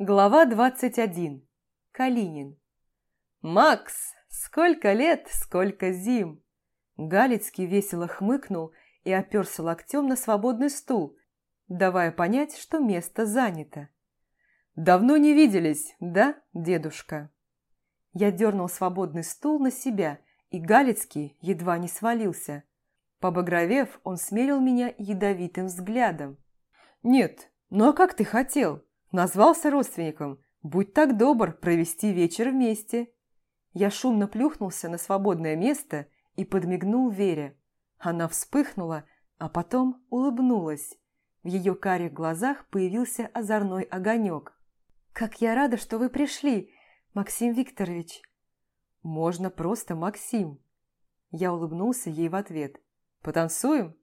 Глава 21. Калинин. «Макс, сколько лет, сколько зим!» Галицкий весело хмыкнул и оперся локтем на свободный стул, давая понять, что место занято. «Давно не виделись, да, дедушка?» Я дернул свободный стул на себя, и Галицкий едва не свалился. Побагровев, он смерил меня ядовитым взглядом. «Нет, ну а как ты хотел?» Назвался родственником. Будь так добр провести вечер вместе. Я шумно плюхнулся на свободное место и подмигнул Вере. Она вспыхнула, а потом улыбнулась. В ее карих глазах появился озорной огонек. «Как я рада, что вы пришли, Максим Викторович!» «Можно просто Максим!» Я улыбнулся ей в ответ. «Потанцуем?»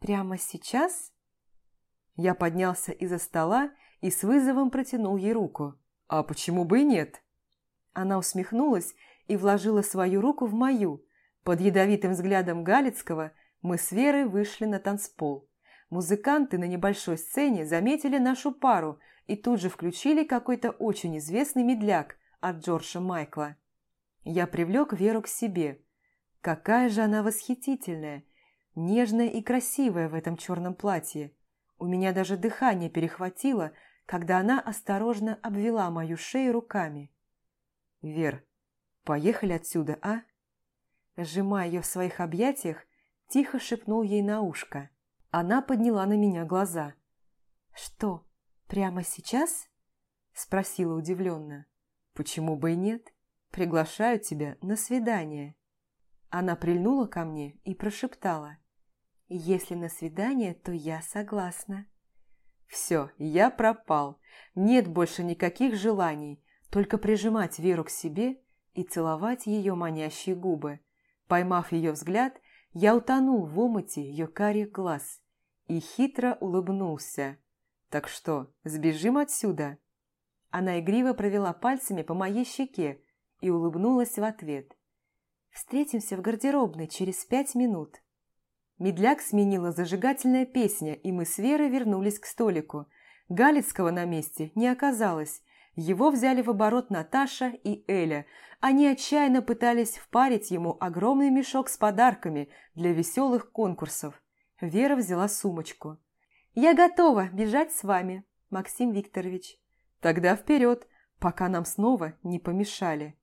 «Прямо сейчас?» Я поднялся из-за стола и с вызовом протянул ей руку. «А почему бы и нет?» Она усмехнулась и вложила свою руку в мою. Под ядовитым взглядом Галицкого мы с Верой вышли на танцпол. Музыканты на небольшой сцене заметили нашу пару и тут же включили какой-то очень известный медляк от Джорджа Майкла. Я привлек Веру к себе. Какая же она восхитительная, нежная и красивая в этом черном платье. У меня даже дыхание перехватило, когда она осторожно обвела мою шею руками. «Вер, поехали отсюда, а?» Сжимая ее в своих объятиях, тихо шепнул ей на ушко. Она подняла на меня глаза. «Что, прямо сейчас?» Спросила удивленно. «Почему бы и нет? Приглашаю тебя на свидание». Она прильнула ко мне и прошептала. «Если на свидание, то я согласна». Все, я пропал. Нет больше никаких желаний, только прижимать Веру к себе и целовать ее манящие губы. Поймав ее взгляд, я утонул в омуте ее карих глаз и хитро улыбнулся. «Так что, сбежим отсюда?» Она игриво провела пальцами по моей щеке и улыбнулась в ответ. «Встретимся в гардеробной через пять минут». Медляк сменила зажигательная песня, и мы с Верой вернулись к столику. Галицкого на месте не оказалось. Его взяли в оборот Наташа и Эля. Они отчаянно пытались впарить ему огромный мешок с подарками для веселых конкурсов. Вера взяла сумочку. «Я готова бежать с вами, Максим Викторович». «Тогда вперед, пока нам снова не помешали».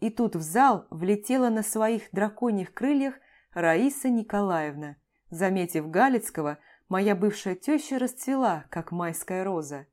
И тут в зал влетела на своих драконьих крыльях Раиса Николаевна. Заметив Галицкого, моя бывшая теща расцвела, как майская роза.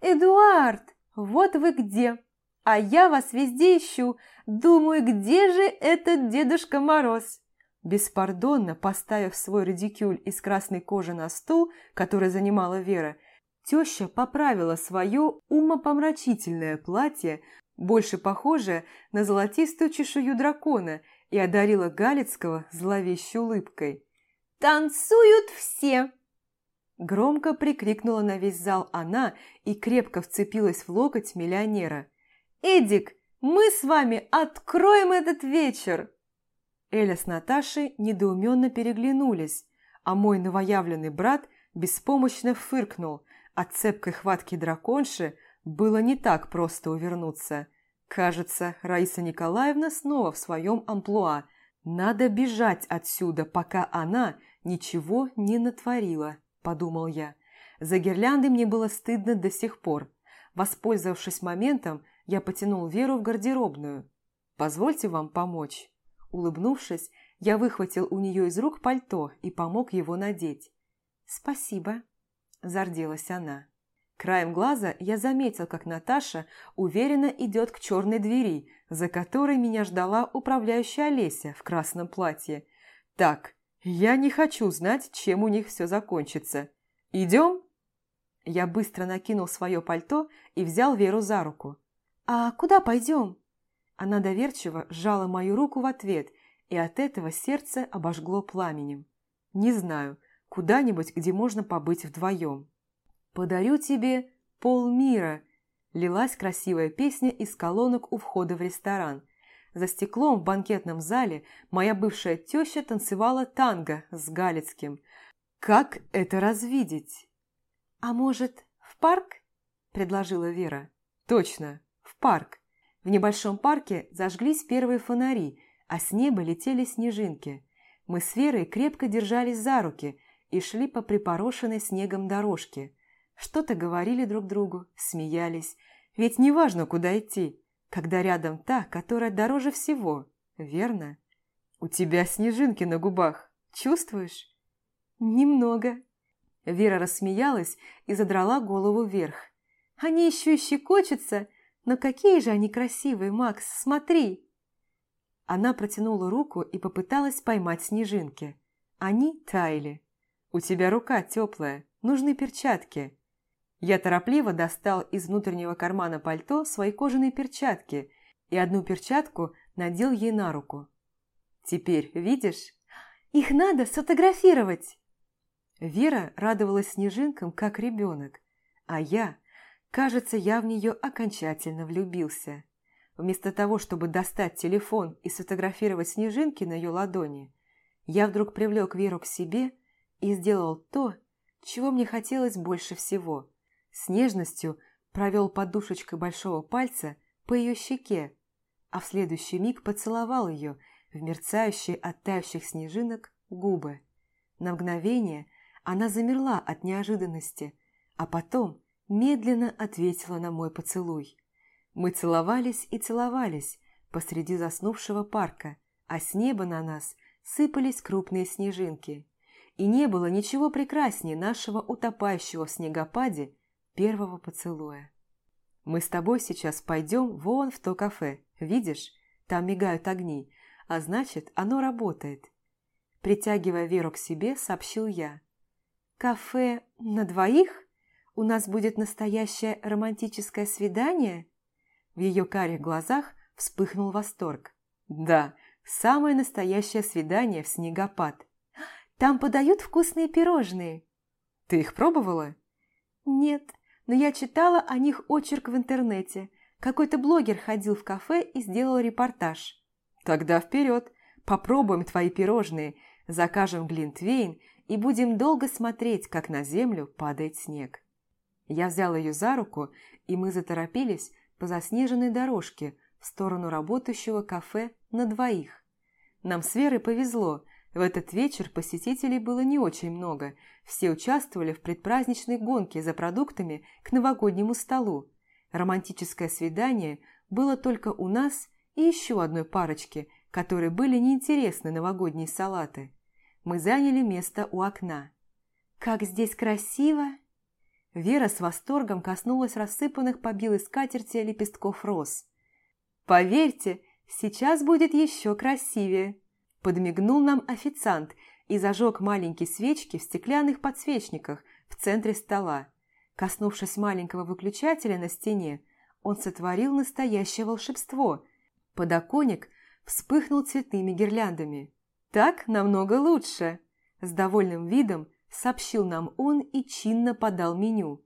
«Эдуард, вот вы где! А я вас везде ищу. Думаю, где же этот Дедушка Мороз?» Беспардонно поставив свой редикюль из красной кожи на стул, который занимала Вера, теща поправила свое умопомрачительное платье, больше похожее на золотистую чешую дракона – и одарила Галицкого зловещей улыбкой. «Танцуют все!» Громко прикрикнула на весь зал она и крепко вцепилась в локоть миллионера. «Эдик, мы с вами откроем этот вечер!» Эля с Наташей недоуменно переглянулись, а мой новоявленный брат беспомощно фыркнул. От цепкой хватки драконши было не так просто увернуться. Кажется, Раиса Николаевна снова в своем амплуа. Надо бежать отсюда, пока она ничего не натворила, подумал я. За гирлянды мне было стыдно до сих пор. Воспользовавшись моментом, я потянул Веру в гардеробную. «Позвольте вам помочь». Улыбнувшись, я выхватил у нее из рук пальто и помог его надеть. «Спасибо», – зарделась она. Краем глаза я заметил, как Наташа уверенно идет к черной двери, за которой меня ждала управляющая Олеся в красном платье. «Так, я не хочу знать, чем у них все закончится. Идем?» Я быстро накинул свое пальто и взял Веру за руку. «А куда пойдем?» Она доверчиво сжала мою руку в ответ, и от этого сердце обожгло пламенем. «Не знаю, куда-нибудь, где можно побыть вдвоем». «Подарю тебе полмира», – лилась красивая песня из колонок у входа в ресторан. За стеклом в банкетном зале моя бывшая теща танцевала танго с Галицким. Как это развидеть? «А может, в парк?» – предложила Вера. «Точно, в парк. В небольшом парке зажглись первые фонари, а с неба летели снежинки. Мы с Верой крепко держались за руки и шли по припорошенной снегом дорожке. Что-то говорили друг другу, смеялись. Ведь неважно, куда идти, когда рядом та, которая дороже всего, верно? У тебя снежинки на губах, чувствуешь? Немного. Вера рассмеялась и задрала голову вверх. Они еще и щекочутся, но какие же они красивые, Макс, смотри!» Она протянула руку и попыталась поймать снежинки. Они таяли. «У тебя рука теплая, нужны перчатки». Я торопливо достал из внутреннего кармана пальто свои кожаные перчатки и одну перчатку надел ей на руку. «Теперь видишь? Их надо сфотографировать!» Вера радовалась снежинкам, как ребенок, а я Кажется, я в нее окончательно влюбился. Вместо того, чтобы достать телефон и сфотографировать снежинки на ее ладони, я вдруг привлек Веру к себе и сделал то, чего мне хотелось больше всего. С нежностью провел подушечкой большого пальца по ее щеке, а в следующий миг поцеловал ее в мерцающие от тающих снежинок губы. На мгновение она замерла от неожиданности, а потом медленно ответила на мой поцелуй. Мы целовались и целовались посреди заснувшего парка, а с неба на нас сыпались крупные снежинки. И не было ничего прекраснее нашего утопающего в снегопаде первого поцелуя. Мы с тобой сейчас пойдем вон в то кафе, видишь? Там мигают огни, а значит, оно работает. Притягивая Веру к себе, сообщил я. «Кафе на двоих?» у нас будет настоящее романтическое свидание?» В ее карих глазах вспыхнул восторг. «Да, самое настоящее свидание в снегопад. Там подают вкусные пирожные». «Ты их пробовала?» «Нет, но я читала о них очерк в интернете. Какой-то блогер ходил в кафе и сделал репортаж». «Тогда вперед! Попробуем твои пирожные, закажем глинтвейн и будем долго смотреть, как на землю падает снег». Я взял ее за руку, и мы заторопились по заснеженной дорожке в сторону работающего кафе на двоих. Нам с Верой повезло. В этот вечер посетителей было не очень много. Все участвовали в предпраздничной гонке за продуктами к новогоднему столу. Романтическое свидание было только у нас и еще одной парочки, которые были неинтересны новогодние салаты. Мы заняли место у окна. «Как здесь красиво!» Вера с восторгом коснулась рассыпанных по белой скатерти лепестков роз. «Поверьте, сейчас будет еще красивее!» Подмигнул нам официант и зажег маленькие свечки в стеклянных подсвечниках в центре стола. Коснувшись маленького выключателя на стене, он сотворил настоящее волшебство. Подоконник вспыхнул цветными гирляндами. «Так намного лучше!» С довольным видом сообщил нам он и чинно подал меню.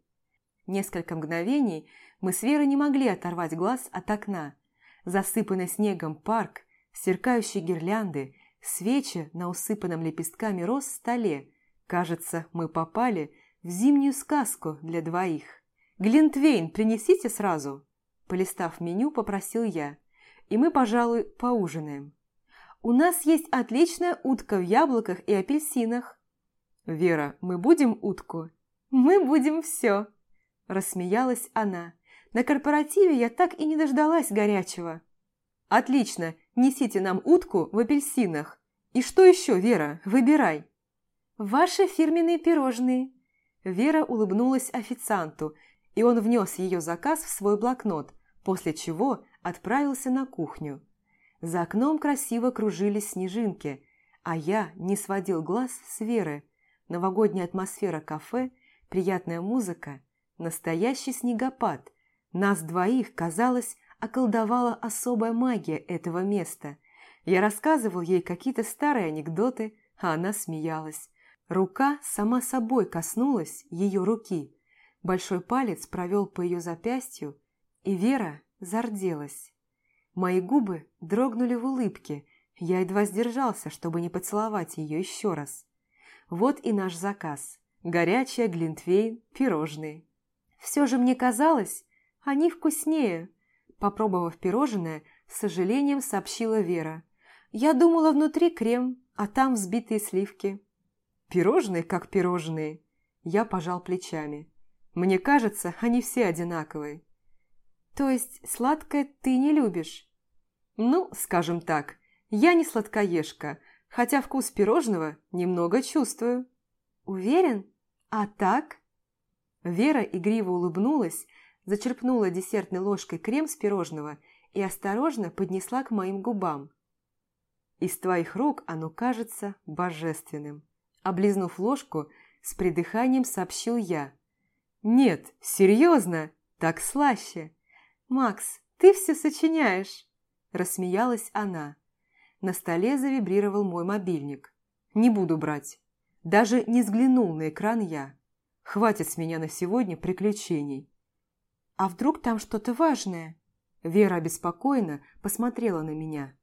Несколько мгновений мы с Верой не могли оторвать глаз от окна. Засыпанный снегом парк, сверкающие гирлянды, свечи на усыпанном лепестками роз столе. Кажется, мы попали в зимнюю сказку для двоих. «Глинтвейн принесите сразу!» Полистав меню, попросил я. «И мы, пожалуй, поужинаем». «У нас есть отличная утка в яблоках и апельсинах», «Вера, мы будем утку?» «Мы будем все!» Рассмеялась она. «На корпоративе я так и не дождалась горячего». «Отлично! Несите нам утку в апельсинах. И что еще, Вера? Выбирай!» «Ваши фирменные пирожные!» Вера улыбнулась официанту, и он внес ее заказ в свой блокнот, после чего отправился на кухню. За окном красиво кружились снежинки, а я не сводил глаз с Веры, новогодняя атмосфера кафе, приятная музыка, настоящий снегопад. Нас двоих, казалось, околдовала особая магия этого места. Я рассказывал ей какие-то старые анекдоты, а она смеялась. Рука сама собой коснулась ее руки. Большой палец провел по ее запястью, и Вера зарделась. Мои губы дрогнули в улыбке, я едва сдержался, чтобы не поцеловать ее еще раз. Вот и наш заказ. Горячая, глинтвейн, пирожные. Все же мне казалось, они вкуснее. Попробовав пирожное, с сожалением сообщила Вера. Я думала, внутри крем, а там взбитые сливки. Пирожные как пирожные. Я пожал плечами. Мне кажется, они все одинаковые. То есть сладкое ты не любишь? Ну, скажем так, я не сладкоежка, хотя вкус пирожного немного чувствую. Уверен? А так? Вера игриво улыбнулась, зачерпнула десертной ложкой крем с пирожного и осторожно поднесла к моим губам. Из твоих рук оно кажется божественным. Облизнув ложку, с придыханием сообщил я. Нет, серьезно, так слаще. Макс, ты все сочиняешь. Рассмеялась она. На столе завибрировал мой мобильник. Не буду брать. Даже не взглянул на экран я. Хватит с меня на сегодня приключений. А вдруг там что-то важное? Вера обеспокоенно посмотрела на меня.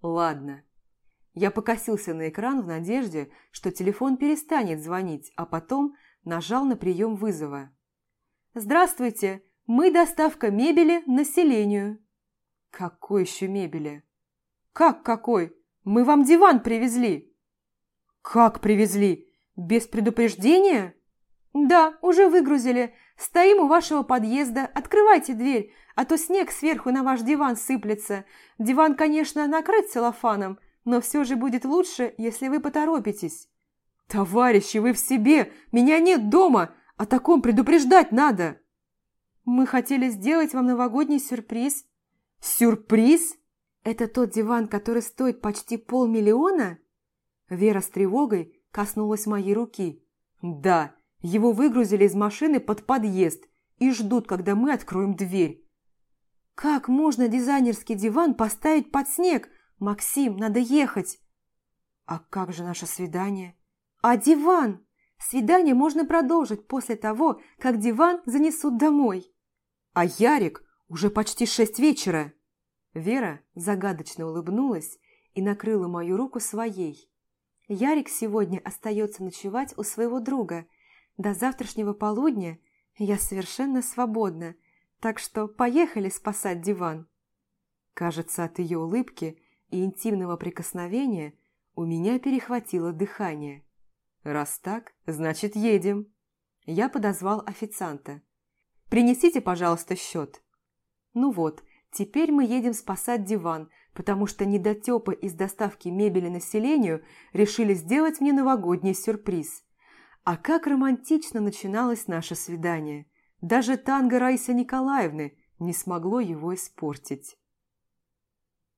Ладно. Я покосился на экран в надежде, что телефон перестанет звонить, а потом нажал на прием вызова. «Здравствуйте, мы доставка мебели населению». «Какой еще мебели?» «Как какой? Мы вам диван привезли». «Как привезли? Без предупреждения?» «Да, уже выгрузили. Стоим у вашего подъезда. Открывайте дверь, а то снег сверху на ваш диван сыплется. Диван, конечно, накрыт целлофаном, но все же будет лучше, если вы поторопитесь». «Товарищи, вы в себе! Меня нет дома! О таком предупреждать надо!» «Мы хотели сделать вам новогодний сюрприз». «Сюрприз? Это тот диван, который стоит почти полмиллиона?» Вера с тревогой коснулась моей руки. «Да, его выгрузили из машины под подъезд и ждут, когда мы откроем дверь. Как можно дизайнерский диван поставить под снег? Максим, надо ехать. А как же наше свидание? А диван? Свидание можно продолжить после того, как диван занесут домой. А Ярик уже почти шесть вечера. Вера загадочно улыбнулась и накрыла мою руку своей. Ярик сегодня остается ночевать у своего друга – до завтрашнего полудня я совершенно свободна, так что поехали спасать диван. Кажется, от ее улыбки и интимного прикосновения у меня перехватило дыхание. Раз так, значит едем. Я подозвал официанта. «Принесите, пожалуйста, счет». Ну вот, теперь мы едем спасать диван, потому что недотепы из доставки мебели населению решили сделать мне новогодний сюрприз. А как романтично начиналось наше свидание. Даже танго Раисы Николаевны не смогло его испортить.